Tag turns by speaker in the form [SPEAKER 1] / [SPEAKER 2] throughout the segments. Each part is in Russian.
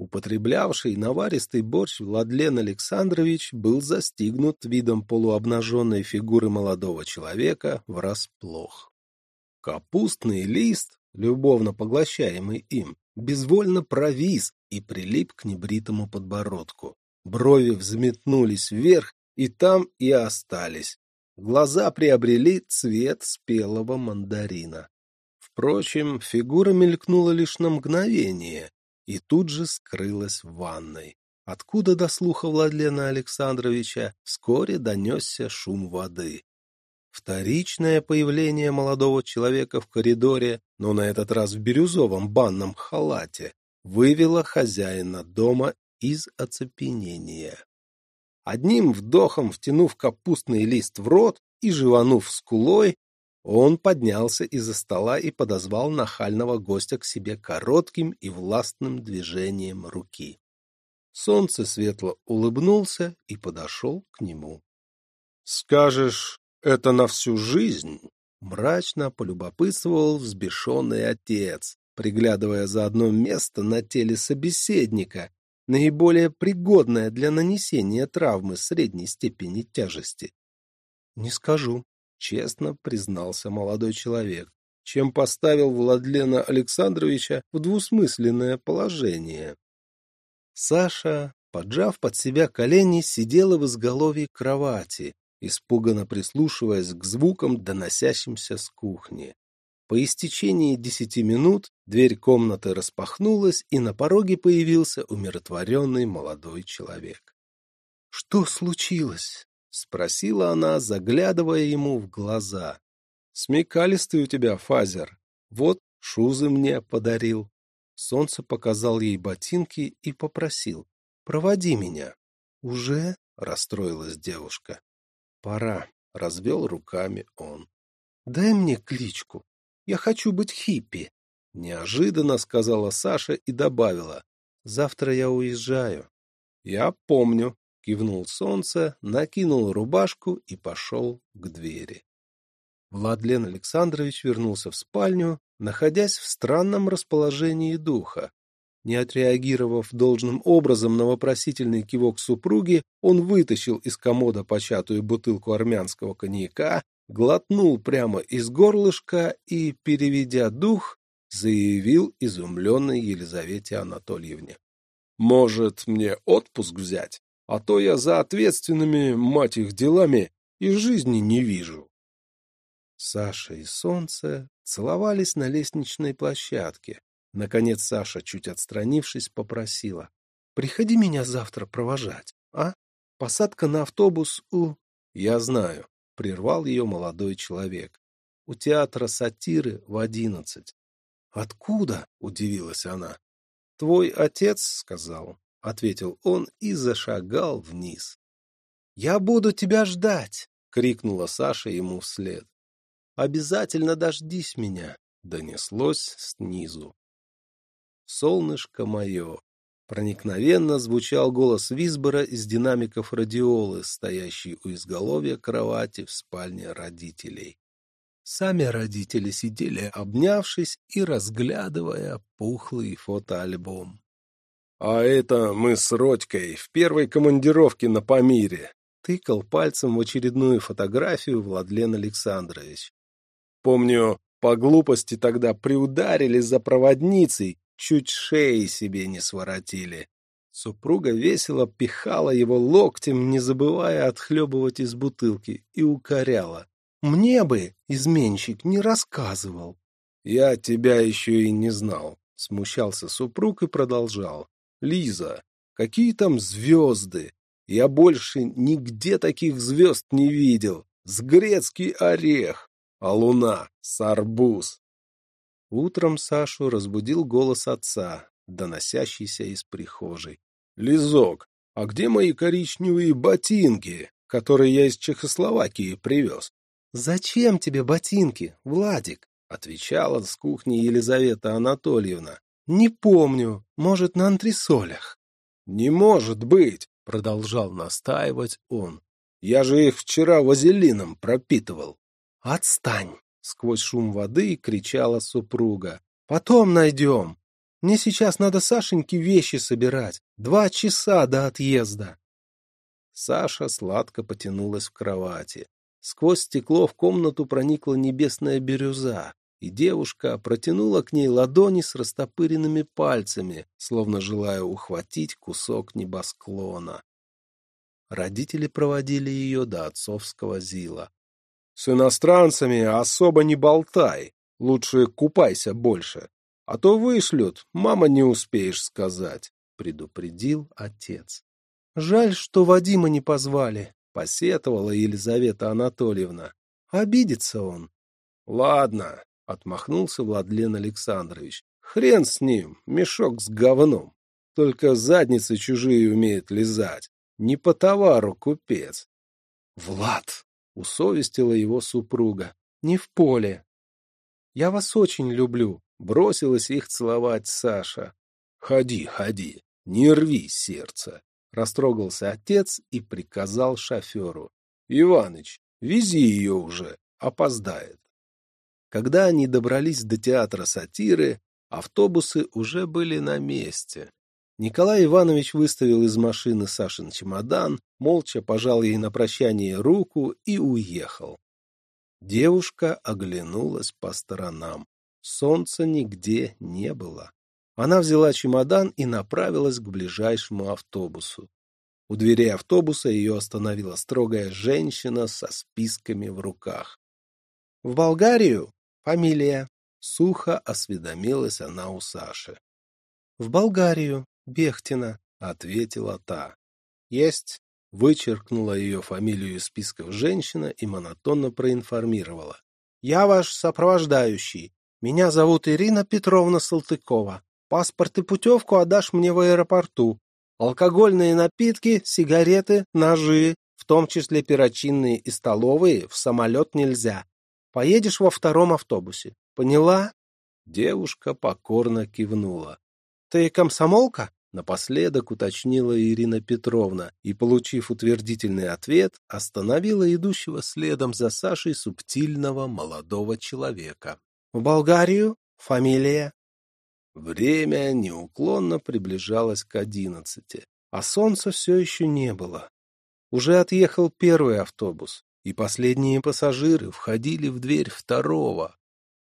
[SPEAKER 1] Употреблявший наваристый борщ Владлен Александрович был застигнут видом полуобнаженной фигуры молодого человека врасплох. Капустный лист, любовно поглощаемый им, безвольно провис и прилип к небритому подбородку. Брови взметнулись вверх, и там и остались. Глаза приобрели цвет спелого мандарина. Впрочем, фигура мелькнула лишь на мгновение и тут же скрылась в ванной, откуда до слуха Владлена Александровича вскоре донесся шум воды. Вторичное появление молодого человека в коридоре, но на этот раз в бирюзовом банном халате, вывело хозяина дома из оцепенения. Одним вдохом втянув капустный лист в рот и жеванув скулой, он поднялся из-за стола и подозвал нахального гостя к себе коротким и властным движением руки. Солнце светло улыбнулся и подошел к нему. — Скажешь, это на всю жизнь? — мрачно полюбопытствовал взбешенный отец, приглядывая за одно место на теле собеседника, наиболее пригодное для нанесения травмы средней степени тяжести. — Не скажу, — честно признался молодой человек, чем поставил Владлена Александровича в двусмысленное положение. Саша, поджав под себя колени, сидела в изголовье кровати, испуганно прислушиваясь к звукам, доносящимся с кухни. По истечении десяти минут дверь комнаты распахнулась, и на пороге появился умиротворенный молодой человек. — Что случилось? — спросила она, заглядывая ему в глаза. — Смекалистый у тебя, Фазер. Вот шузы мне подарил. Солнце показал ей ботинки и попросил. — Проводи меня. — Уже? — расстроилась девушка. — Пора, — развел руками он. — Дай мне кличку. Я хочу быть хиппи. Неожиданно сказала Саша и добавила. Завтра я уезжаю. Я помню. Кивнул солнце, накинул рубашку и пошел к двери. Владлен Александрович вернулся в спальню, находясь в странном расположении духа. Не отреагировав должным образом на вопросительный кивок супруги, он вытащил из комода початую бутылку армянского коньяка глотнул прямо из горлышка и, переведя дух, заявил изумленной Елизавете Анатольевне. «Может, мне отпуск взять? А то я за ответственными, мать их, делами и жизни не вижу». Саша и Солнце целовались на лестничной площадке. Наконец Саша, чуть отстранившись, попросила. «Приходи меня завтра провожать, а? Посадка на автобус у...» «Я знаю прервал ее молодой человек. У театра сатиры в одиннадцать. Откуда? удивилась она. Твой отец сказал, ответил он и зашагал вниз. Я буду тебя ждать, крикнула Саша ему вслед. Обязательно дождись меня, донеслось снизу. Солнышко мое, Проникновенно звучал голос Висбора из динамиков радиолы, стоящей у изголовья кровати в спальне родителей. Сами родители сидели, обнявшись и разглядывая пухлый фотоальбом. — А это мы с Родькой в первой командировке на Памире, — тыкал пальцем в очередную фотографию Владлен Александрович. Помню, по глупости тогда приударили за проводницей, чуть шеи себе не своротили. Супруга весело пихала его локтем, не забывая отхлебывать из бутылки, и укоряла. «Мне бы, изменщик, не рассказывал». «Я тебя еще и не знал», — смущался супруг и продолжал. «Лиза, какие там звезды? Я больше нигде таких звезд не видел. С грецкий орех, а луна — с арбуз. Утром Сашу разбудил голос отца, доносящийся из прихожей. — Лизок, а где мои коричневые ботинки, которые я из Чехословакии привез? — Зачем тебе ботинки, Владик? — отвечала с кухни Елизавета Анатольевна. — Не помню, может, на антресолях. — Не может быть, — продолжал настаивать он. — Я же их вчера вазелином пропитывал. — Отстань! — сквозь шум воды кричала супруга. «Потом найдем!» Мне сейчас надо Сашеньке вещи собирать. Два часа до отъезда. Саша сладко потянулась в кровати. Сквозь стекло в комнату проникла небесная бирюза, и девушка протянула к ней ладони с растопыренными пальцами, словно желая ухватить кусок небосклона. Родители проводили ее до отцовского зила. — С иностранцами особо не болтай, лучше купайся больше, а то вышлют, мама не успеешь сказать, — предупредил отец. — Жаль, что Вадима не позвали, — посетовала Елизавета Анатольевна. — Обидится он. — Ладно, — отмахнулся Владлен Александрович. — Хрен с ним, мешок с говном. Только задницы чужие умеет лизать. Не по товару купец. — Влад! — усовестила его супруга. — Не в поле. — Я вас очень люблю, Бросилась их целовать Саша. «Ходи, ходи, не рви сердце!» Растрогался отец и приказал шоферу. «Иваныч, вези ее уже, опоздает». Когда они добрались до театра сатиры, автобусы уже были на месте. Николай Иванович выставил из машины Сашин чемодан, молча пожал ей на прощание руку и уехал. Девушка оглянулась по сторонам. Солнца нигде не было. Она взяла чемодан и направилась к ближайшему автобусу. У дверей автобуса ее остановила строгая женщина со списками в руках. — В Болгарию? Фамилия? — сухо осведомилась она у Саши. — В Болгарию, Бехтина, — ответила та. — Есть. — вычеркнула ее фамилию из списков женщина и монотонно проинформировала. — Я ваш сопровождающий. Меня зовут Ирина Петровна Салтыкова. Паспорт и путевку отдашь мне в аэропорту. Алкогольные напитки, сигареты, ножи, в том числе перочинные и столовые, в самолет нельзя. Поедешь во втором автобусе. Поняла?» Девушка покорно кивнула. «Ты комсомолка?» Напоследок уточнила Ирина Петровна и, получив утвердительный ответ, остановила идущего следом за Сашей субтильного молодого человека. В Болгарию? Фамилия? Время неуклонно приближалось к одиннадцати, а солнца все еще не было. Уже отъехал первый автобус, и последние пассажиры входили в дверь второго.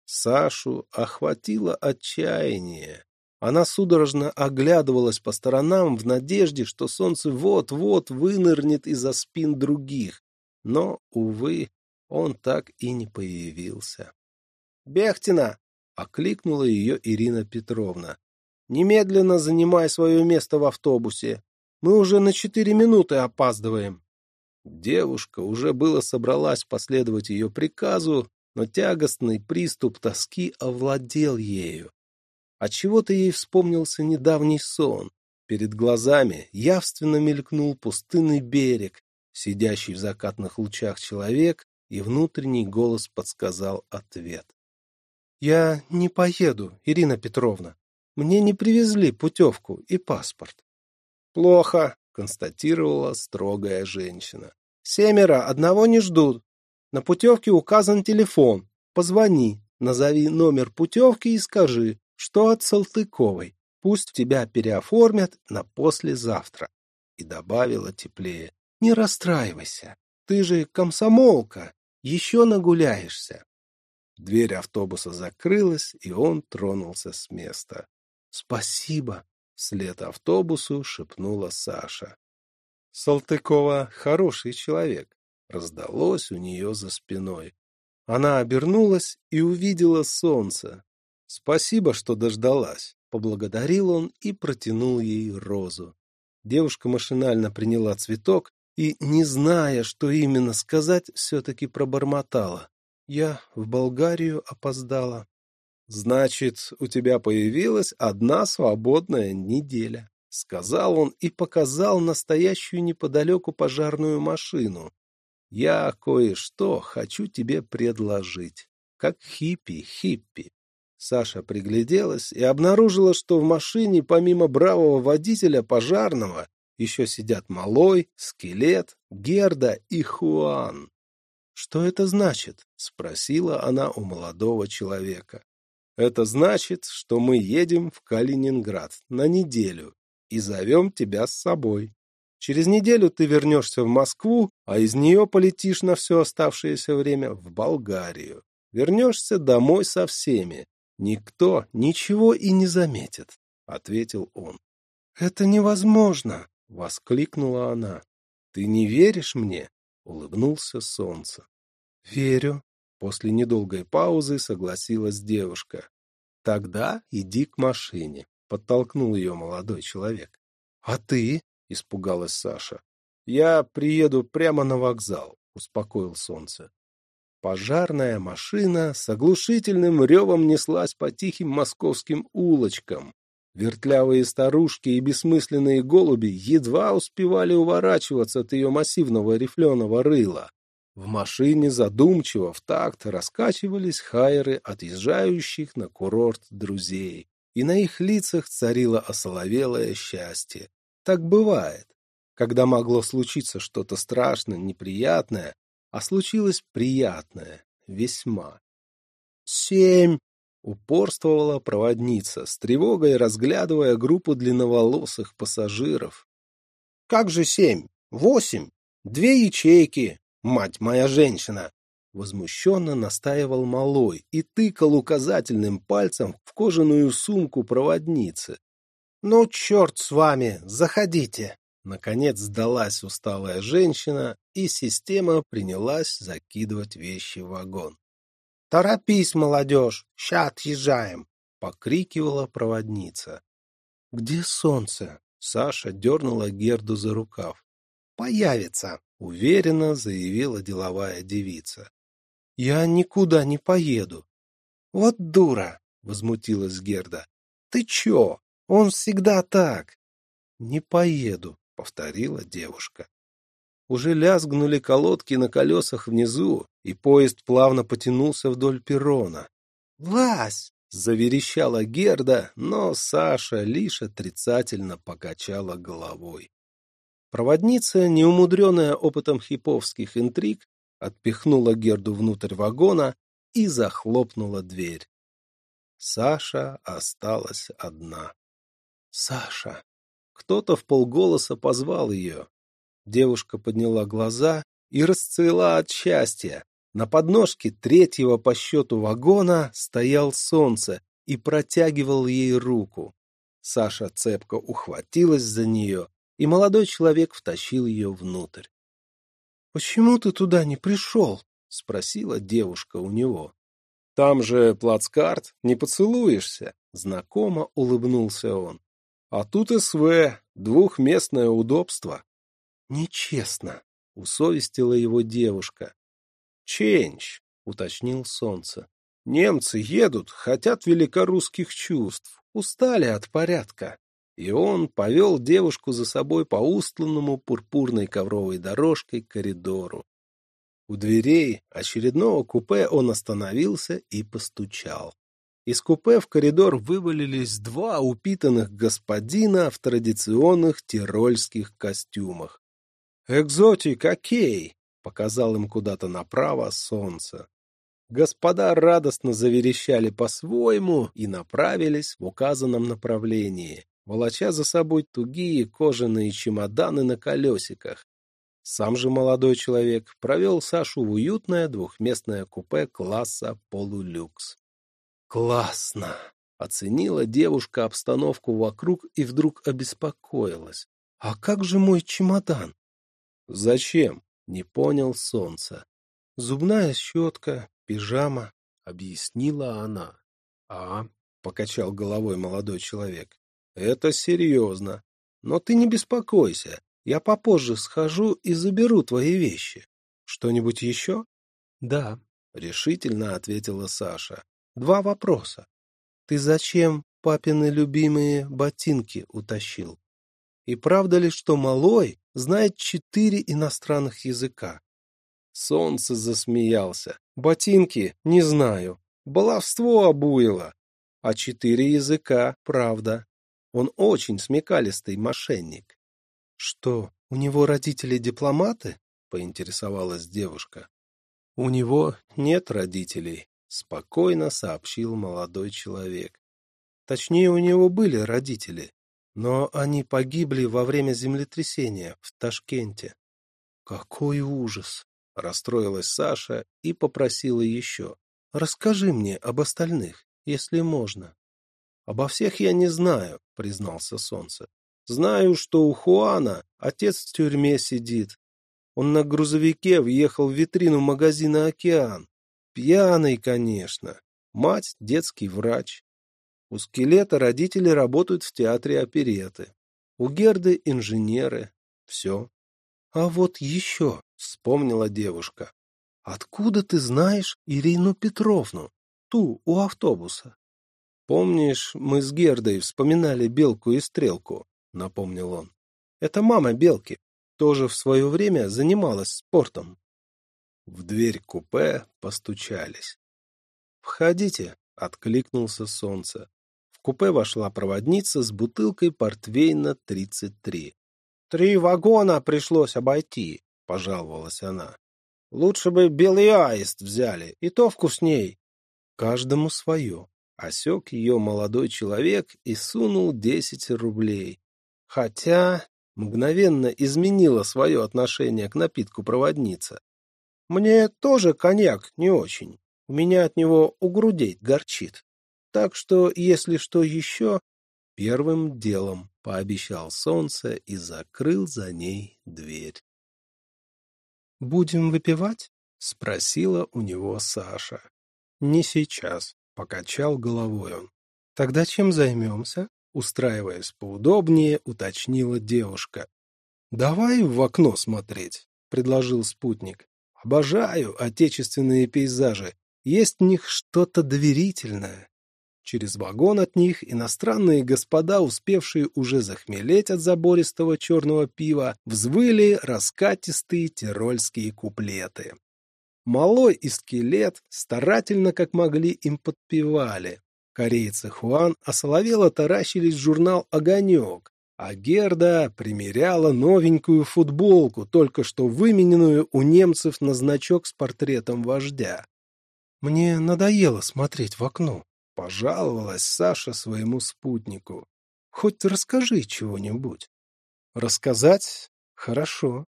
[SPEAKER 1] Сашу охватило отчаяние. Она судорожно оглядывалась по сторонам в надежде, что солнце вот-вот вынырнет из-за спин других. Но, увы, он так и не появился. Бехтина! — окликнула ее Ирина Петровна. — Немедленно занимай свое место в автобусе. Мы уже на четыре минуты опаздываем. Девушка уже было собралась последовать ее приказу, но тягостный приступ тоски овладел ею. Отчего-то ей вспомнился недавний сон. Перед глазами явственно мелькнул пустынный берег, сидящий в закатных лучах человек, и внутренний голос подсказал ответ. Я не поеду, Ирина Петровна. Мне не привезли путевку и паспорт. Плохо, констатировала строгая женщина. Семеро, одного не ждут. На путевке указан телефон. Позвони, назови номер путевки и скажи, что от Салтыковой. Пусть тебя переоформят на послезавтра. И добавила теплее. Не расстраивайся. Ты же комсомолка. Еще нагуляешься. Дверь автобуса закрылась, и он тронулся с места. «Спасибо!» — вслед автобусу шепнула Саша. «Салтыкова хороший человек», — раздалось у нее за спиной. Она обернулась и увидела солнце. «Спасибо, что дождалась», — поблагодарил он и протянул ей розу. Девушка машинально приняла цветок и, не зная, что именно сказать, все-таки пробормотала. Я в Болгарию опоздала. Значит, у тебя появилась одна свободная неделя, сказал он и показал настоящую неподалеку пожарную машину. Я кое-что хочу тебе предложить, как хиппи-хиппи. Саша пригляделась и обнаружила, что в машине помимо бравого водителя пожарного еще сидят Малой, Скелет, Герда и Хуан. «Что это значит?» — спросила она у молодого человека. Это значит, что мы едем в Калининград на неделю и зовем тебя с собой. Через неделю ты вернешься в Москву, а из нее полетишь на все оставшееся время в Болгарию. Вернешься домой со всеми. Никто ничего и не заметит, — ответил он. — Это невозможно, — воскликнула она. — Ты не веришь мне? — улыбнулся солнце. — Верю, После недолгой паузы согласилась девушка. «Тогда иди к машине», — подтолкнул ее молодой человек. «А ты?» — испугалась Саша. «Я приеду прямо на вокзал», — успокоил солнце. Пожарная машина с оглушительным ревом неслась по тихим московским улочкам. Вертлявые старушки и бессмысленные голуби едва успевали уворачиваться от ее массивного рифленого рыла. В машине задумчиво в такт раскачивались хайеры отъезжающих на курорт друзей, и на их лицах царило осоловелое счастье. Так бывает, когда могло случиться что-то страшное, неприятное, а случилось приятное, весьма. «Семь!» — упорствовала проводница, с тревогой разглядывая группу длинноволосых пассажиров. «Как же семь? Восемь! Две ячейки! Мать моя женщина!» Возмущенно настаивал малой и тыкал указательным пальцем в кожаную сумку проводницы. «Ну, черт с вами, заходите!» Наконец сдалась усталая женщина, и система принялась закидывать вещи в вагон. «Торопись, молодежь, ща отъезжаем!» — покрикивала проводница. «Где солнце?» — Саша дернула Герду за рукав. «Появится!» — уверенно заявила деловая девица. — Я никуда не поеду. — Вот дура! — возмутилась Герда. — Ты чё? Он всегда так. — Не поеду, — повторила девушка. Уже лязгнули колодки на колесах внизу, и поезд плавно потянулся вдоль перрона. «Лазь!» — заверещала Герда, но Саша лишь отрицательно покачала головой. Проводница, неумудренная опытом хиповских интриг, отпихнула Герду внутрь вагона и захлопнула дверь. Саша осталась одна. «Саша!» Кто-то в полголоса позвал ее. Девушка подняла глаза и расцвела от счастья. На подножке третьего по счету вагона стоял солнце и протягивал ей руку. Саша цепко ухватилась за нее и молодой человек втащил ее внутрь. — Почему ты туда не пришел? — спросила девушка у него. — Там же плацкарт, не поцелуешься, — знакомо улыбнулся он. — А тут СВ, двухместное удобство. — Нечестно, — усовестила его девушка. — Ченч, — уточнил солнце. — Немцы едут, хотят великорусских чувств, устали от порядка и он повел девушку за собой по устланному пурпурной ковровой дорожкой коридору. У дверей очередного купе он остановился и постучал. Из купе в коридор вывалились два упитанных господина в традиционных тирольских костюмах. «Экзотик, окей!» — показал им куда-то направо солнце. Господа радостно заверещали по-своему и направились в указанном направлении волоча за собой тугие кожаные чемоданы на колесиках. Сам же молодой человек провел Сашу в уютное двухместное купе класса полулюкс. «Классно!» — оценила девушка обстановку вокруг и вдруг обеспокоилась. «А как же мой чемодан?» «Зачем?» — не понял солнце. «Зубная щетка, пижама», — объяснила она. «А?» — покачал головой молодой человек. Это серьезно. Но ты не беспокойся. Я попозже схожу и заберу твои вещи. Что-нибудь еще? Да, решительно ответила Саша. Два вопроса. Ты зачем папины любимые ботинки утащил? И правда ли, что малой знает четыре иностранных языка? Солнце засмеялся. Ботинки не знаю. Баловство обуяло. А четыре языка, правда. Он очень смекалистый мошенник. — Что, у него родители дипломаты? — поинтересовалась девушка. — У него нет родителей, спокойно сообщил молодой человек. Точнее, у него были родители, но они погибли во время землетрясения в Ташкенте. Какой ужас! Расстроилась Саша и попросила еще. Расскажи мне об остальных, если можно. Обо всех я не знаю, признался Солнце. Знаю, что у Хуана отец в тюрьме сидит. Он на грузовике въехал в витрину магазина «Океан». Пьяный, конечно. Мать – детский врач. У скелета родители работают в театре опереты. У Герды – инженеры. Все. А вот еще, вспомнила девушка. Откуда ты знаешь Ирину Петровну? Ту, у автобуса. Помнишь, мы с Гердой вспоминали Белку и Стрелку, напомнил он. Это мама Белки. Тоже в свое время занималась спортом. В дверь купе постучались. «Входите», — откликнулся солнце. В купе вошла проводница с бутылкой портвейна 33. «Три вагона пришлось обойти», — пожаловалась она. «Лучше бы белый аист взяли, и то вкусней». «Каждому свое», — осек ее молодой человек и сунул десять рублей. Хотя мгновенно изменила свое отношение к напитку проводница. «Мне тоже коньяк не очень. У меня от него у грудей горчит. Так что, если что еще, первым делом пообещал солнце и закрыл за ней дверь. «Будем выпивать?» — спросила у него Саша. «Не сейчас», — покачал головой он. «Тогда чем займемся?» — устраиваясь поудобнее, уточнила девушка. «Давай в окно смотреть», — предложил спутник. «Обожаю отечественные пейзажи. Есть в них что-то доверительное». Через вагон от них иностранные господа, успевшие уже захмелеть от забористого черного пива, взвыли раскатистые тирольские куплеты. Малой и скелет старательно, как могли, им подпевали. Корейцы Хуан осоловело таращились в журнал «Огонек», а Герда примеряла новенькую футболку, только что вымененную у немцев на значок с портретом вождя. «Мне надоело смотреть в окно», Пожаловалась Саша своему спутнику. Хоть расскажи чего-нибудь. Рассказать? Хорошо.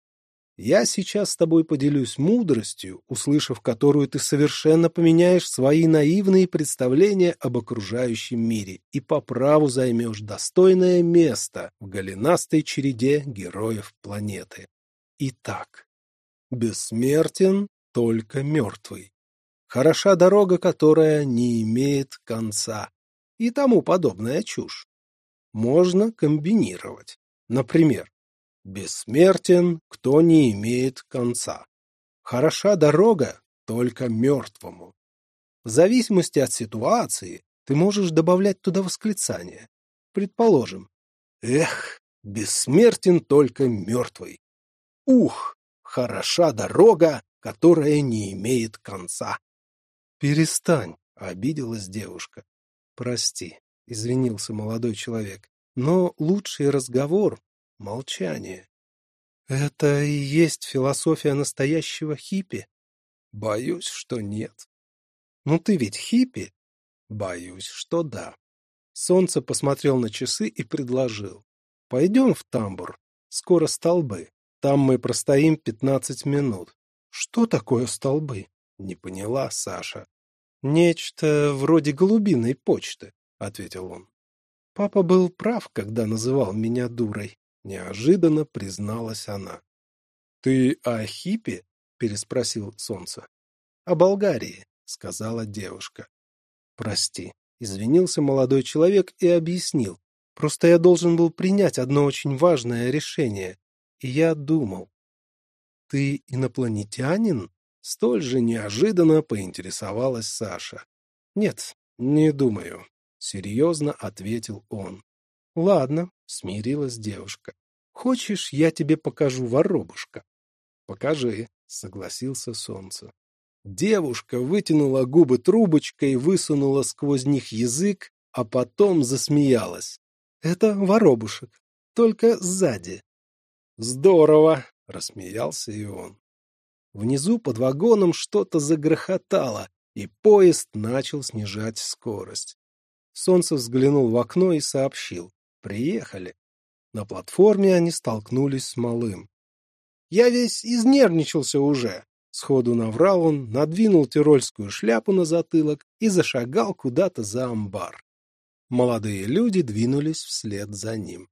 [SPEAKER 1] Я сейчас с тобой поделюсь мудростью, услышав которую ты совершенно поменяешь свои наивные представления об окружающем мире и по праву займешь достойное место в голенастой череде героев планеты. Итак, бессмертен только мертвый хороша дорога, которая не имеет конца и тому подобная чушь. Можно комбинировать. Например, бессмертен, кто не имеет конца. Хороша дорога только мертвому. В зависимости от ситуации ты можешь добавлять туда восклицание. Предположим, эх, бессмертен только мертвый. Ух, хороша дорога, которая не имеет конца. «Перестань!» — обиделась девушка. «Прости», — извинился молодой человек, «но лучший разговор — молчание». «Это и есть философия настоящего хиппи?» «Боюсь, что нет». «Ну ты ведь хиппи?» «Боюсь, что да». Солнце посмотрел на часы и предложил. «Пойдем в тамбур. Скоро столбы. Там мы простоим пятнадцать минут». «Что такое столбы?» Не поняла Саша. Нечто вроде голубиной почты, ответил он. Папа был прав, когда называл меня дурой. Неожиданно призналась она. Ты о хипе? переспросил солнце. О Болгарии, сказала девушка. Прости, извинился молодой человек и объяснил. Просто я должен был принять одно очень важное решение. И я думал. Ты инопланетянин? Столь же неожиданно поинтересовалась Саша. «Нет, не думаю», — серьезно ответил он. «Ладно», — смирилась девушка. «Хочешь, я тебе покажу воробушка?» «Покажи», — согласился солнце. Девушка вытянула губы трубочкой, высунула сквозь них язык, а потом засмеялась. «Это воробушек, только сзади». «Здорово!» — рассмеялся и он. Внизу под вагоном что-то загрохотало, и поезд начал снижать скорость. Солнце взглянул в окно и сообщил. Приехали. На платформе они столкнулись с малым. «Я весь изнервничался уже», — сходу наврал он, надвинул тирольскую шляпу на затылок и зашагал куда-то за амбар. Молодые люди двинулись вслед за ним.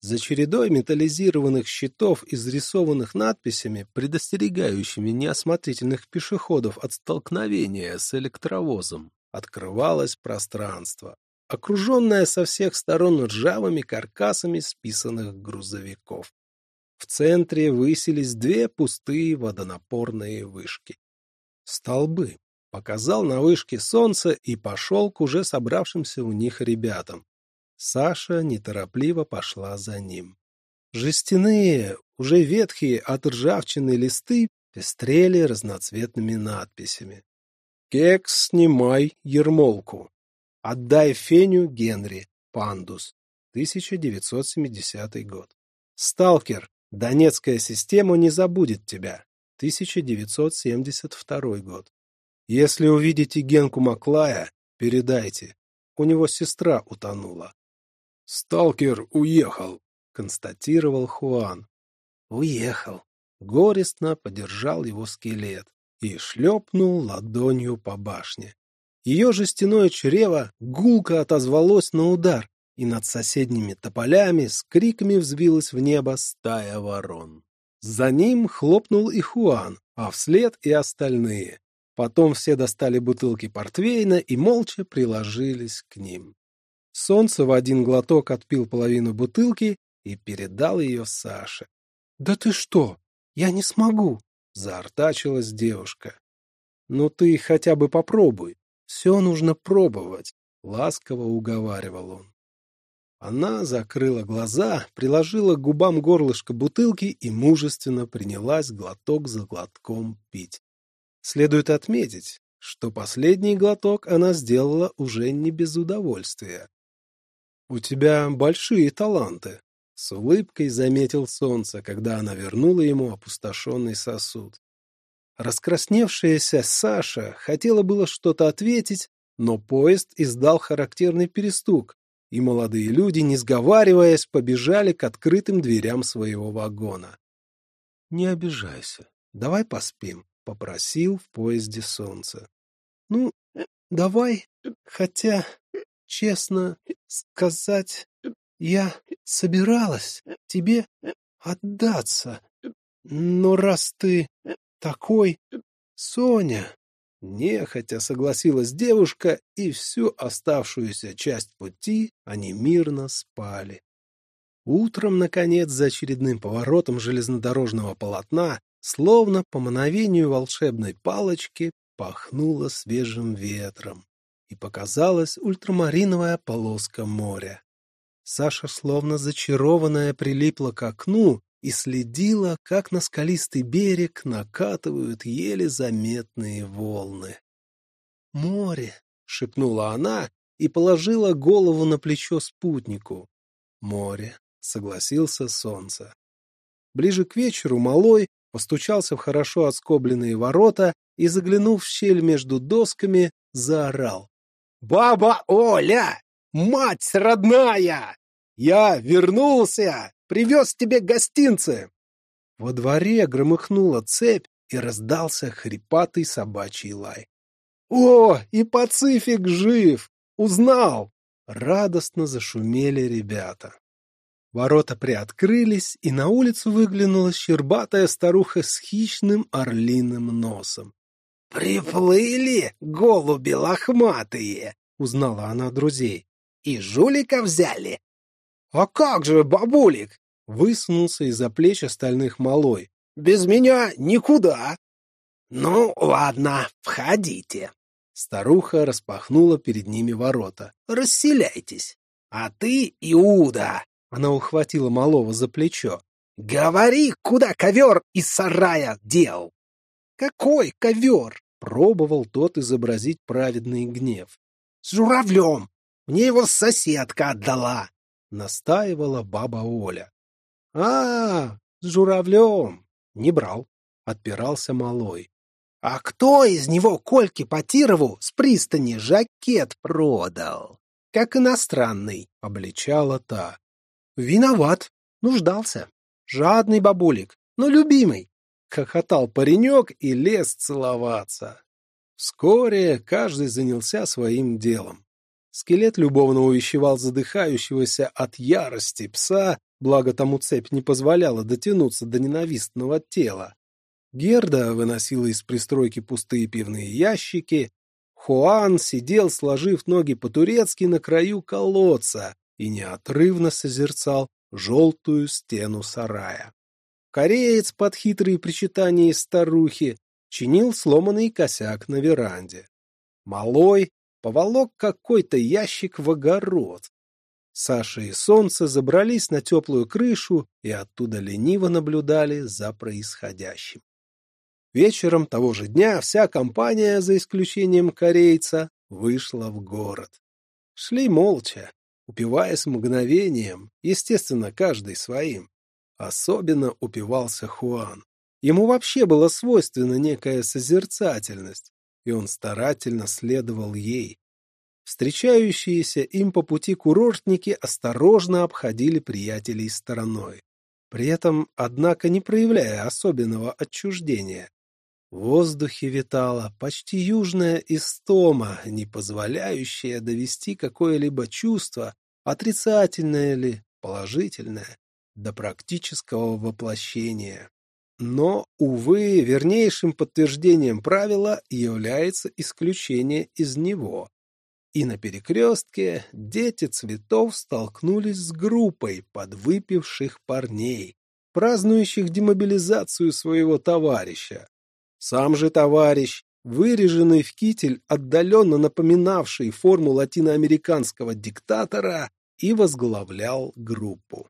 [SPEAKER 1] За чередой металлизированных щитов, изрисованных надписями, предостерегающими неосмотрительных пешеходов от столкновения с электровозом, открывалось пространство, окруженное со всех сторон ржавыми каркасами списанных грузовиков. В центре высились две пустые водонапорные вышки. Столбы. Показал на вышке солнце и пошел к уже собравшимся у них ребятам. Саша неторопливо пошла за ним. Жестяные, уже ветхие от ржавчины листы пестрели разноцветными надписями. «Кекс, снимай ермолку. Отдай Феню Генри, пандус. 1970 год. Сталкер, Донецкая система не забудет тебя. 1972 год. Если увидите Генку Маклая, передайте. У него сестра утонула. «Сталкер уехал», — констатировал Хуан. «Уехал». Горестно подержал его скелет и шлепнул ладонью по башне. Ее жестяное чрево гулко отозвалось на удар, и над соседними тополями с криками взвилась в небо стая ворон. За ним хлопнул и Хуан, а вслед и остальные. Потом все достали бутылки портвейна и молча приложились к ним. Солнце в один глоток отпил половину бутылки и передал ее Саше. — Да ты что? Я не смогу! — заортачилась девушка. — Ну ты хотя бы попробуй. Все нужно пробовать, — ласково уговаривал он. Она закрыла глаза, приложила к губам горлышко бутылки и мужественно принялась глоток за глотком пить. Следует отметить, что последний глоток она сделала уже не без удовольствия. «У тебя большие таланты», — с улыбкой заметил солнце, когда она вернула ему опустошенный сосуд. Раскрасневшаяся Саша хотела было что-то ответить, но поезд издал характерный перестук, и молодые люди, не сговариваясь, побежали к открытым дверям своего вагона. — Не обижайся, давай поспим, — попросил в поезде солнце. — Ну, давай, хотя Честно сказать, я собиралась тебе отдаться. Но раз ты такой, Соня... Нехотя согласилась девушка, и всю оставшуюся часть пути они мирно спали. Утром, наконец, за очередным поворотом железнодорожного полотна, словно по мановению волшебной палочки, пахнуло свежим ветром и показалась ультрамариновая полоска моря. Саша, словно зачарованная, прилипла к окну и следила, как на скалистый берег накатывают еле заметные волны. «Море!» — шепнула она и положила голову на плечо спутнику. «Море!» — согласился солнце. Ближе к вечеру малой постучался в хорошо отскобленные ворота и, заглянув в щель между досками, заорал. «Баба Оля! Мать родная! Я вернулся! Привез тебе гостинцы!» Во дворе громыхнула цепь и раздался хрипатый собачий лай. «О, и Пацифик жив! Узнал!» Радостно зашумели ребята. Ворота приоткрылись, и на улицу выглянула щербатая старуха с хищным орлиным носом. «Приплыли голуби лохматые!» — узнала она друзей. «И жулика взяли!» «А как же, бабулик?» — высунулся из-за плеч остальных малой. «Без меня никуда!» «Ну, ладно, входите!» Старуха распахнула перед ними ворота. «Расселяйтесь! А ты, Иуда!» Она ухватила малого за плечо. «Говори, куда ковер из сарая дел!» «Какой ковер?» — пробовал тот изобразить праведный гнев. «С журавлем! Мне его соседка отдала!» — настаивала баба Оля. а, -а, -а с журавлем! Не брал, отпирался малой. А кто из него Кольке Потирову с пристани жакет продал? Как иностранный, — обличала та. Виноват, нуждался. Жадный бабулик, но любимый. Хохотал паренек и лез целоваться. Вскоре каждый занялся своим делом. Скелет любовно увещевал задыхающегося от ярости пса, благо тому цепь не позволяла дотянуться до ненавистного тела. Герда выносила из пристройки пустые пивные ящики. Хуан сидел, сложив ноги по-турецки на краю колодца и неотрывно созерцал желтую стену сарая. Кореец под хитрые причитания старухи чинил сломанный косяк на веранде. Малой поволок какой-то ящик в огород. Саша и Солнце забрались на теплую крышу и оттуда лениво наблюдали за происходящим. Вечером того же дня вся компания, за исключением корейца, вышла в город. Шли молча, упиваясь мгновением, естественно, каждый своим. Особенно упивался Хуан. Ему вообще была свойственна некая созерцательность, и он старательно следовал ей. Встречающиеся им по пути курортники осторожно обходили приятелей стороной, при этом, однако, не проявляя особенного отчуждения. В воздухе витала почти южная истома, не позволяющая довести какое-либо чувство, отрицательное ли, положительное, до практического воплощения. Но, увы, вернейшим подтверждением правила является исключение из него. И на перекрестке дети цветов столкнулись с группой подвыпивших парней, празднующих демобилизацию своего товарища, сам же товарищ, выреженный в китель, отдаленно напоминавший форму латиноамериканского диктатора, и возглавлял группу.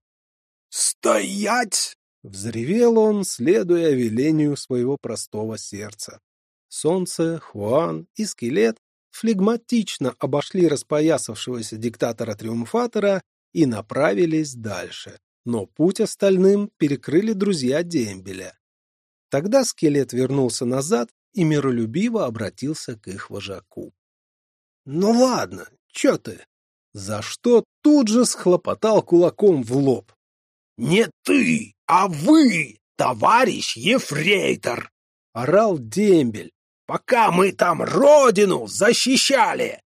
[SPEAKER 1] «Стоять!» — взревел он, следуя велению своего простого сердца. Солнце, Хуан и скелет флегматично обошли распоясавшегося диктатора-триумфатора и направились дальше. Но путь остальным перекрыли друзья Дембеля. Тогда скелет вернулся назад и миролюбиво обратился к их вожаку. — Ну ладно, чё ты? За что тут же схлопотал кулаком в лоб. — Не ты, а вы, товарищ ефрейтор! — орал дембель. — Пока мы там родину защищали!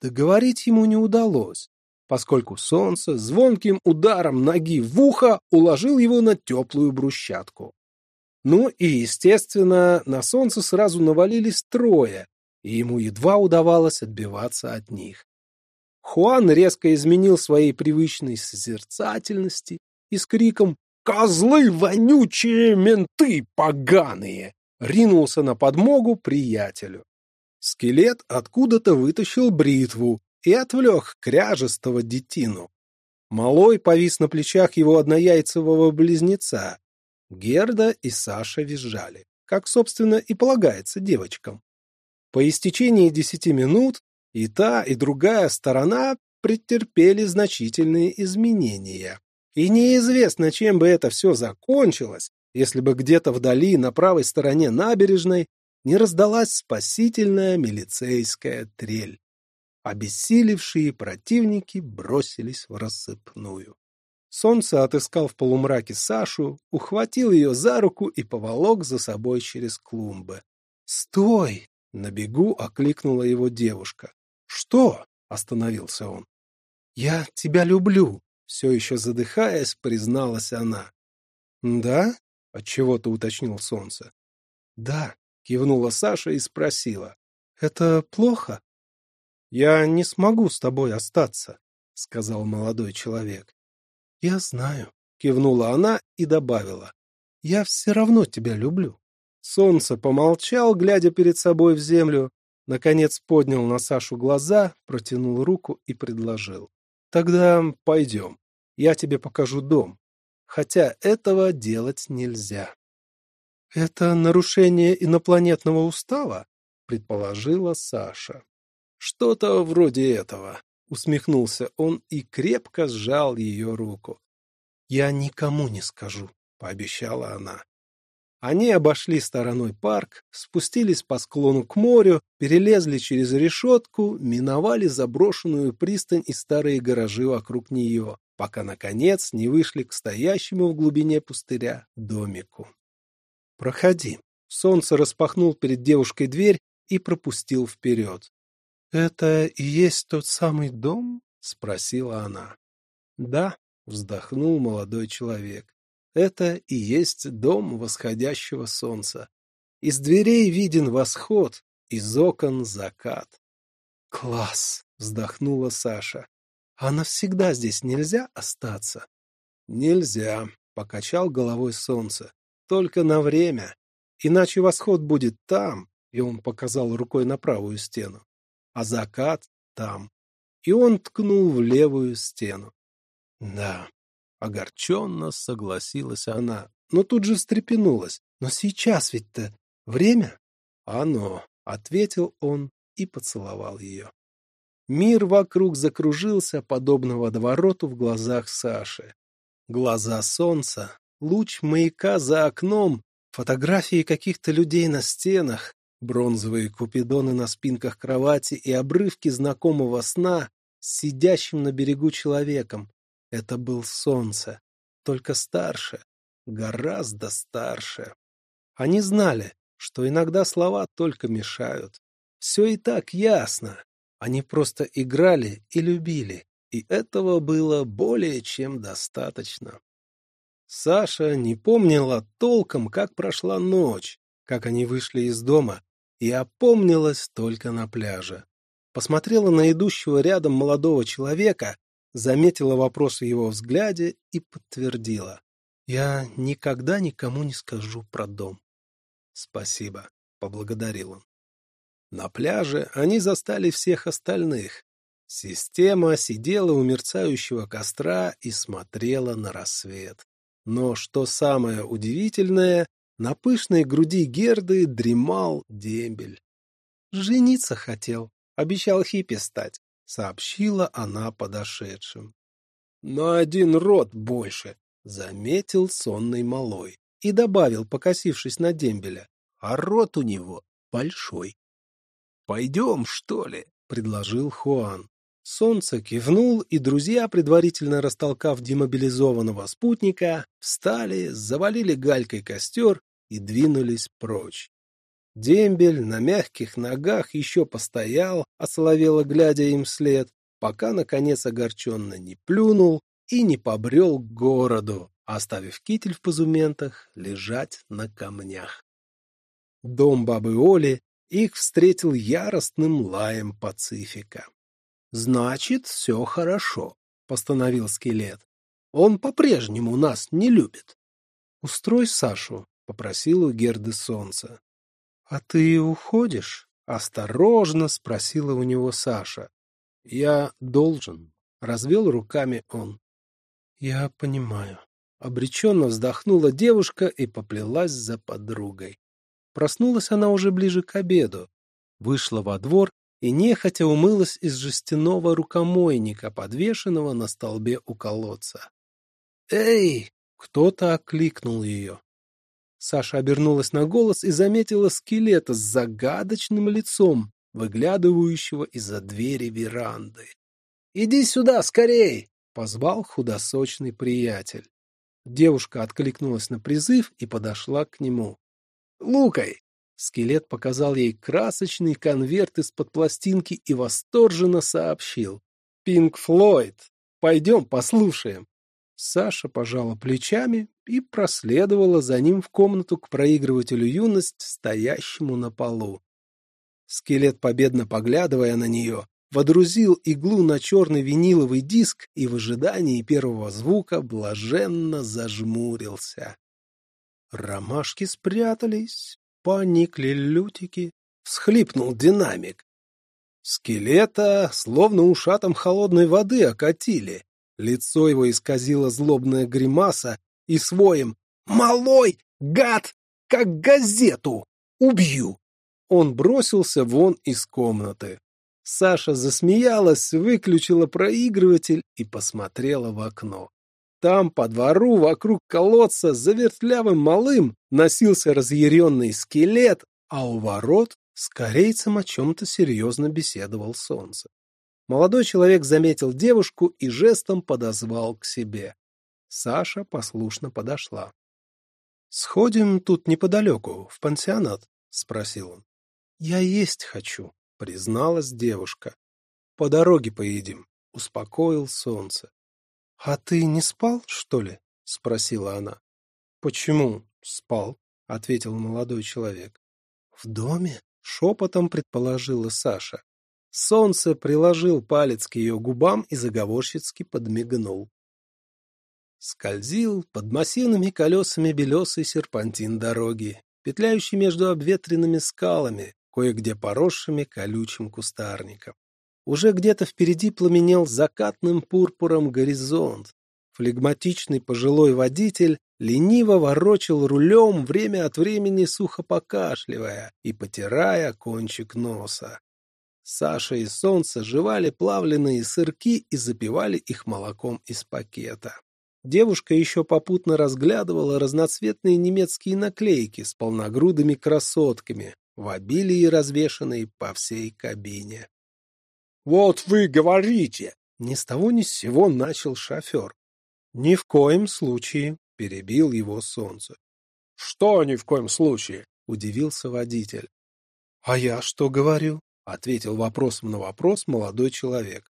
[SPEAKER 1] Договорить ему не удалось, поскольку солнце звонким ударом ноги в ухо уложил его на теплую брусчатку. Ну и, естественно, на солнце сразу навалились трое, и ему едва удавалось отбиваться от них. Хуан резко изменил своей привычной созерцательности и с криком «Козлы вонючие, менты поганые!» ринулся на подмогу приятелю. Скелет откуда-то вытащил бритву и отвлек кряжестого детину. Малой повис на плечах его однояйцевого близнеца, Герда и Саша визжали, как, собственно, и полагается девочкам. По истечении десяти минут и та, и другая сторона претерпели значительные изменения. И неизвестно, чем бы это все закончилось, если бы где-то вдали, на правой стороне набережной, не раздалась спасительная милицейская трель. Обессилевшие противники бросились в рассыпную. Солнце отыскал в полумраке Сашу, ухватил ее за руку и поволок за собой через клумбы. «Стой!» — на бегу окликнула его девушка. «Что?» — остановился он. «Я тебя люблю!» — все еще задыхаясь, призналась она. «Да?» — отчего-то уточнил Солнце. «Да», — кивнула Саша и спросила. «Это плохо?» «Я не смогу с тобой остаться», — сказал молодой человек. «Я знаю», — кивнула она и добавила. «Я все равно тебя люблю». Солнце помолчал, глядя перед собой в землю, наконец поднял на Сашу глаза, протянул руку и предложил. «Тогда пойдем, я тебе покажу дом, хотя этого делать нельзя». «Это нарушение инопланетного устава?» — предположила Саша. «Что-то вроде этого», Усмехнулся он и крепко сжал ее руку. «Я никому не скажу», — пообещала она. Они обошли стороной парк, спустились по склону к морю, перелезли через решетку, миновали заброшенную пристань и старые гаражи вокруг нее, пока, наконец, не вышли к стоящему в глубине пустыря домику. «Проходи». Солнце распахнул перед девушкой дверь и пропустил вперед. «Это и есть тот самый дом?» — спросила она. «Да», — вздохнул молодой человек. «Это и есть дом восходящего солнца. Из дверей виден восход, из окон закат». «Класс!» — вздохнула Саша. «А навсегда здесь нельзя остаться?» «Нельзя», — покачал головой солнце. «Только на время. Иначе восход будет там, и он показал рукой на правую стену, а закат там, и он ткнул в левую стену. Да, огорченно согласилась она, но тут же встрепенулась. Но сейчас ведь-то время? Оно, ответил он и поцеловал ее. Мир вокруг закружился, подобно водовороту в глазах Саши. Глаза солнца, луч маяка за окном, фотографии каких-то людей на стенах, Бронзовые купидоны на спинках кровати и обрывки знакомого сна с сидящим на берегу человеком. Это был солнце, только старше, гораздо старше. Они знали, что иногда слова только мешают. Все и так ясно. Они просто играли и любили, и этого было более чем достаточно. Саша не помнила толком, как прошла ночь, как они вышли из дома, и опомнилась только на пляже. Посмотрела на идущего рядом молодого человека, заметила вопрос в его взгляде и подтвердила. «Я никогда никому не скажу про дом». «Спасибо», — поблагодарил он. На пляже они застали всех остальных. Система сидела у мерцающего костра и смотрела на рассвет. Но, что самое удивительное, на пышной груди Герды дремал дембель. «Жениться хотел, обещал хиппи стать», — сообщила она подошедшим. «На один рот больше», — заметил сонный малой и добавил, покосившись на дембеля, «а рот у него большой». «Пойдем, что ли?» — предложил Хуан. Солнце кивнул, и друзья, предварительно растолкав демобилизованного спутника, встали, завалили галькой костер и двинулись прочь. Дембель на мягких ногах еще постоял, осоловело глядя им вслед, пока, наконец, огорченно не плюнул и не побрел к городу, оставив китель в позументах лежать на камнях. Дом бабы Оли их встретил яростным лаем Пацифика. — Значит, все хорошо, — постановил скелет. — Он по-прежнему нас не любит. — Устрой Сашу, попросил у Герды солнце. — А ты уходишь? — осторожно спросила у него Саша. — Я должен, — развел руками он. — Я понимаю. Обреченно вздохнула девушка и поплелась за подругой. Проснулась она уже ближе к обеду. Вышла во двор и нехотя умылась из жестяного рукомойника, подвешенного на столбе у колодца. «Эй!» — кто-то окликнул ее. Саша обернулась на голос и заметила скелета с загадочным лицом, выглядывающего из-за двери веранды. «Иди сюда, скорей!» — позвал худосочный приятель. Девушка откликнулась на призыв и подошла к нему. «Лукай!» Скелет показал ей красочный конверт из-под пластинки и восторженно сообщил. «Пинк Флойд! Пойдем послушаем!» Саша пожала плечами и проследовала за ним в комнату к проигрывателю «Юность», стоящему на полу. Скелет, победно поглядывая на нее, водрузил иглу на черный виниловый диск и в ожидании первого звука блаженно зажмурился. Ромашки спрятались, поникли лютики, всхлипнул динамик. Скелета словно ушатом холодной воды окатили. Лицо его исказило злобная гримаса и своим «Малой! Гад! Как газету! Убью!» Он бросился вон из комнаты. Саша засмеялась, выключила проигрыватель и посмотрела в окно. Там, по двору, вокруг колодца, за вертлявым малым, носился разъяренный скелет, а у ворот с корейцем о чем-то серьезно беседовал солнце. Молодой человек заметил девушку и жестом подозвал к себе. Саша послушно подошла. — Сходим тут неподалеку, в пансионат? — спросил он. — Я есть хочу, — призналась девушка. — По дороге поедем, — успокоил солнце. — А ты не спал, что ли? — спросила она. — Почему спал? — ответил молодой человек. — В доме? — шепотом предположила Саша. Солнце приложил палец к ее губам и заговорщицки подмигнул. Скользил под массивными колесами белесый серпантин дороги, петляющий между обветренными скалами, кое-где поросшими колючим кустарником. Уже где-то впереди пламенел закатным пурпуром горизонт. Флегматичный пожилой водитель лениво ворочил рулем, время от времени сухо покашливая и потирая кончик носа. Саша и Солнце жевали плавленые сырки и запивали их молоком из пакета. Девушка еще попутно разглядывала разноцветные немецкие наклейки с полногрудыми красотками, в обилии развешанные по всей кабине. — Вот вы говорите! — ни с того ни с сего начал шофер. — Ни в коем случае, — перебил его солнце. — Что ни в коем случае? — удивился водитель. — А я что говорю? ответил вопросом на вопрос молодой человек.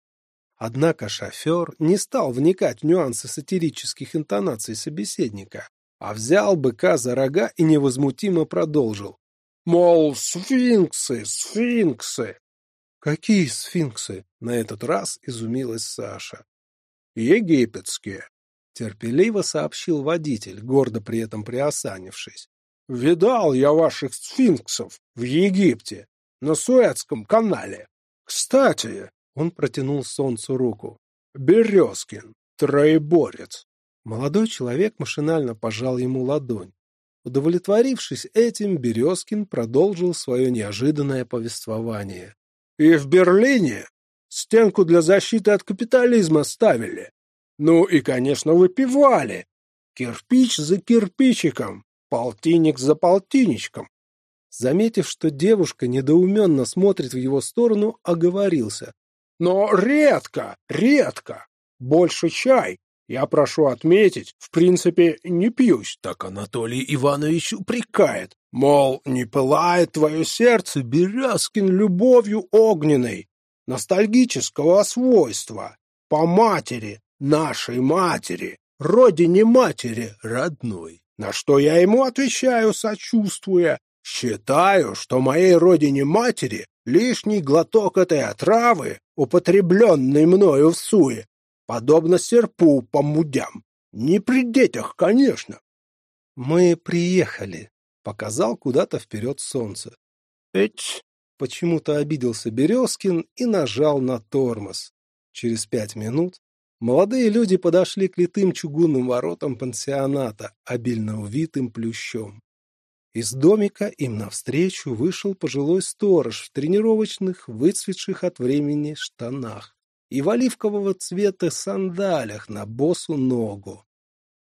[SPEAKER 1] Однако шофер не стал вникать в нюансы сатирических интонаций собеседника, а взял быка за рога и невозмутимо продолжил. Мол, сфинксы, сфинксы. Какие сфинксы? На этот раз изумилась Саша. Египетские, терпеливо сообщил водитель, гордо при этом приосанившись. Видал я ваших сфинксов в Египте на Суэцком канале. Кстати, он протянул солнцу руку. Березкин, троеборец. Молодой человек машинально пожал ему ладонь. Удовлетворившись этим, Березкин продолжил свое неожиданное повествование. И в Берлине стенку для защиты от капитализма ставили. Ну и, конечно, выпивали. Кирпич за кирпичиком, полтинник за полтинничком. Заметив, что девушка недоуменно смотрит в его сторону, оговорился. «Но редко, редко. Больше чай. Я прошу отметить, в принципе, не пьюсь, так Анатолий Иванович упрекает. Мол, не пылает твое сердце Березкин любовью огненной, ностальгического свойства, по матери, нашей матери, родине матери родной. На что я ему отвечаю, сочувствуя, Считаю, что моей родине-матери лишний глоток этой отравы, употребленный мною в суе, подобно серпу по мудям. Не при детях, конечно. Мы приехали, показал куда-то вперед солнце. Эть! Почему-то обиделся Березкин и нажал на тормоз. Через пять минут молодые люди подошли к литым чугунным воротам пансионата, обильно увитым плющом. Из домика им навстречу вышел пожилой сторож в тренировочных, выцветших от времени штанах и в оливкового цвета сандалях на босу ногу.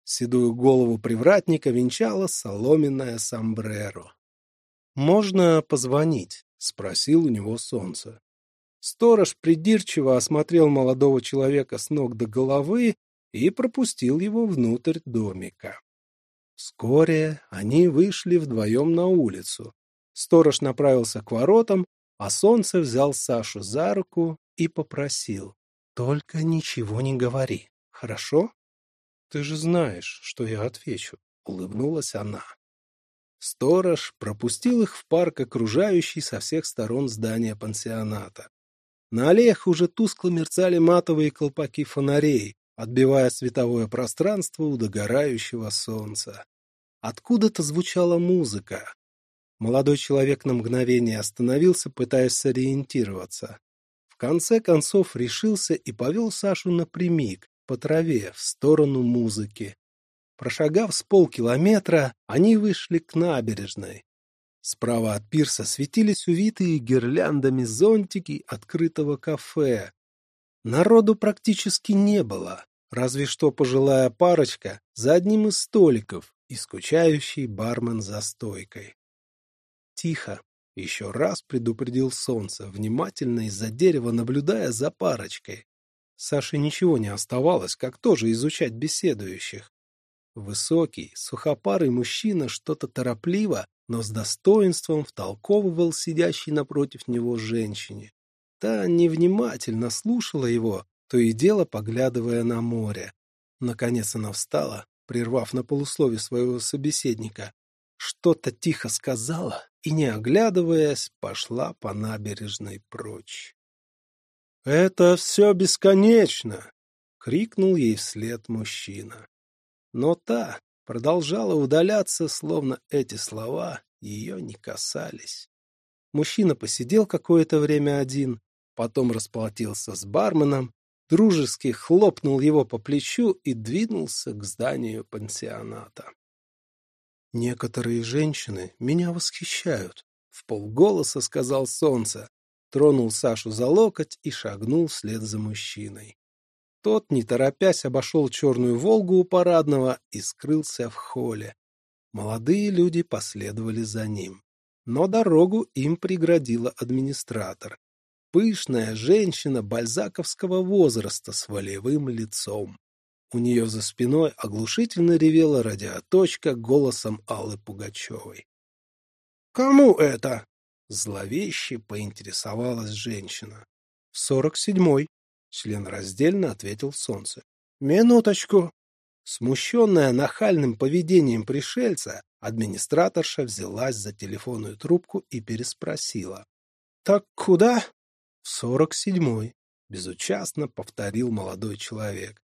[SPEAKER 1] Седую голову привратника венчала соломенная сомбреро. «Можно позвонить?» — спросил у него солнце. Сторож придирчиво осмотрел молодого человека с ног до головы и пропустил его внутрь домика. Вскоре они вышли вдвоем на улицу. Сторож направился к воротам, а солнце взял Сашу за руку и попросил. — Только ничего не говори, хорошо? — Ты же знаешь, что я отвечу, — улыбнулась она. Сторож пропустил их в парк, окружающий со всех сторон здания пансионата. На аллеях уже тускло мерцали матовые колпаки фонарей, отбивая световое пространство у догорающего солнца. Откуда-то звучала музыка. Молодой человек на мгновение остановился, пытаясь сориентироваться. Конце концов решился и повел Сашу напрямик, по траве, в сторону музыки. Прошагав с полкилометра, они вышли к набережной. Справа от пирса светились увитые гирляндами зонтики открытого кафе. Народу практически не было. Разве что пожилая парочка за одним из столиков и скучающий бармен за стойкой. Тихо, еще раз предупредил солнце, внимательно из-за дерева наблюдая за парочкой. Саше ничего не оставалось, как тоже изучать беседующих. Высокий, сухопарый мужчина что-то торопливо, но с достоинством втолковывал сидящей напротив него женщине. Та невнимательно слушала его, то и дело поглядывая на море. Наконец она встала, прервав на полуслове своего собеседника, что-то тихо сказала и, не оглядываясь, пошла по набережной прочь. «Это все бесконечно!» — крикнул ей вслед мужчина. Но та продолжала удаляться, словно эти слова ее не касались. Мужчина посидел какое-то время один, потом расплатился с барменом, дружески хлопнул его по плечу и двинулся к зданию пансионата. «Некоторые женщины меня восхищают», — в полголоса сказал солнце, тронул Сашу за локоть и шагнул вслед за мужчиной. Тот, не торопясь, обошел черную «Волгу» у парадного и скрылся в холле. Молодые люди последовали за ним. Но дорогу им преградила администратор. Пышная женщина бальзаковского возраста с волевым лицом. У нее за спиной оглушительно ревела радиоточка голосом Аллы Пугачевой. «Кому это?» — зловеще поинтересовалась женщина. «В сорок седьмой», — член раздельно ответил Солнце. «Минуточку». Смущенная нахальным поведением пришельца, администраторша взялась за телефонную трубку и переспросила. «Так куда?» «В сорок седьмой», — безучастно повторил молодой человек.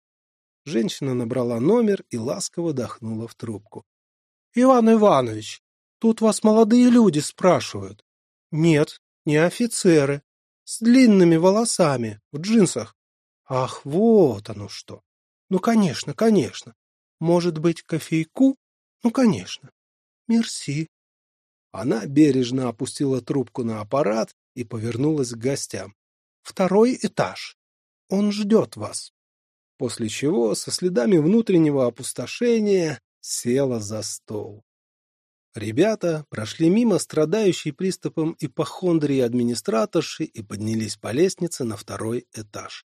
[SPEAKER 1] Женщина набрала номер и ласково дохнула в трубку. — Иван Иванович, тут вас молодые люди спрашивают. — Нет, не офицеры. С длинными волосами, в джинсах. — Ах, вот оно что. Ну, конечно, конечно. Может быть, кофейку? Ну, конечно. Мерси. Она бережно опустила трубку на аппарат и повернулась к гостям. Второй этаж. Он ждет вас после чего со следами внутреннего опустошения села за стол. Ребята прошли мимо страдающей приступом ипохондрии администраторши и поднялись по лестнице на второй этаж.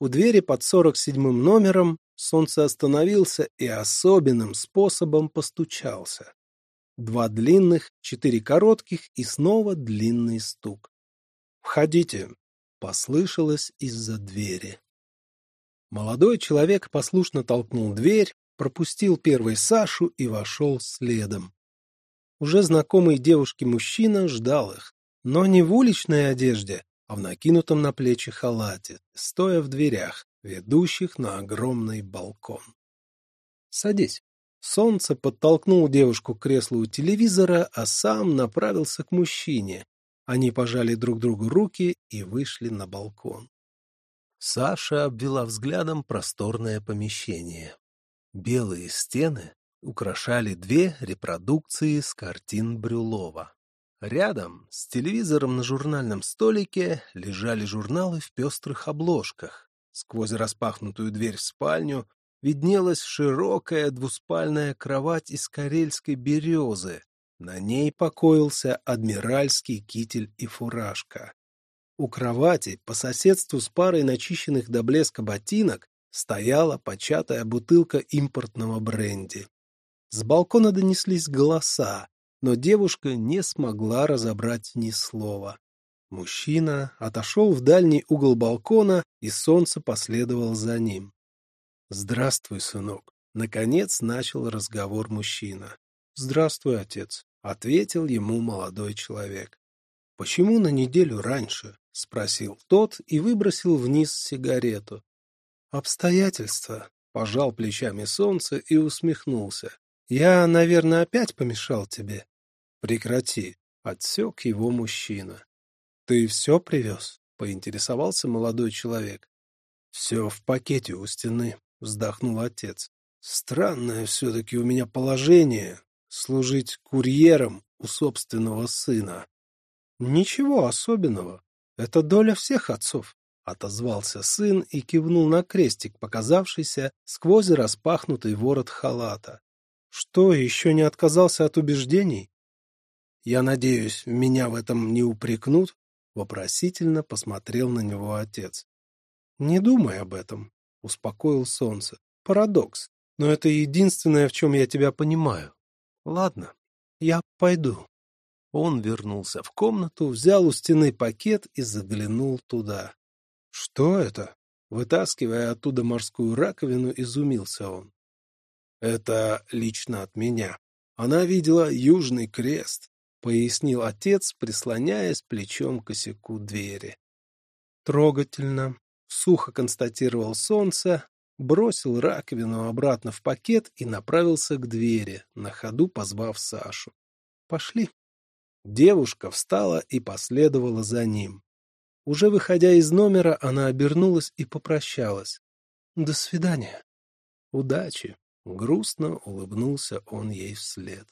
[SPEAKER 1] У двери под сорок седьмым номером солнце остановился и особенным способом постучался. Два длинных, четыре коротких и снова длинный стук. «Входите!» — послышалось из-за двери. Молодой человек послушно толкнул дверь, пропустил первый Сашу и вошел следом. Уже знакомый девушке мужчина ждал их, но не в уличной одежде, а в накинутом на плечи халате, стоя в дверях, ведущих на огромный балкон. «Садись». Солнце подтолкнул девушку к креслу у телевизора, а сам направился к мужчине. Они пожали друг другу руки и вышли на балкон. Саша обвела взглядом просторное помещение. Белые стены украшали две репродукции с картин Брюлова. Рядом с телевизором на журнальном столике лежали журналы в пестрых обложках. Сквозь распахнутую дверь в спальню виднелась широкая двуспальная кровать из карельской березы. На ней покоился адмиральский китель и фуражка. У кровати, по соседству с парой начищенных до блеска ботинок, стояла початая бутылка импортного бренди. С балкона донеслись голоса, но девушка не смогла разобрать ни слова. Мужчина отошел в дальний угол балкона, и солнце последовало за ним. «Здравствуй, сынок!» — наконец начал разговор мужчина. «Здравствуй, отец!» — ответил ему молодой человек. «Почему на неделю раньше?» — спросил тот и выбросил вниз сигарету. «Обстоятельства», — пожал плечами солнце и усмехнулся. «Я, наверное, опять помешал тебе». «Прекрати», — отсек его мужчина. «Ты все привез?» — поинтересовался молодой человек. «Все в пакете у стены», — вздохнул отец. «Странное все-таки у меня положение — служить курьером у собственного сына». «Ничего особенного. Это доля всех отцов. отозвался сын и кивнул на крестик, показавшийся сквозь распахнутый ворот халата. Что, еще не отказался от убеждений? Я надеюсь, меня в этом не упрекнут? Вопросительно посмотрел на него отец. Не думай об этом, успокоил солнце. Парадокс, но это единственное, в чем я тебя понимаю. Ладно, я пойду. Он вернулся в комнату, взял у стены пакет и заглянул туда. «Что это?» Вытаскивая оттуда морскую раковину, изумился он. «Это лично от меня. Она видела Южный Крест», — пояснил отец, прислоняясь плечом к косяку двери. «Трогательно», — сухо констатировал солнце, бросил раковину обратно в пакет и направился к двери, на ходу позвав Сашу. «Пошли». Девушка встала и последовала за ним. Уже выходя из номера, она обернулась и попрощалась. «До свидания». «Удачи!» — грустно улыбнулся он ей вслед.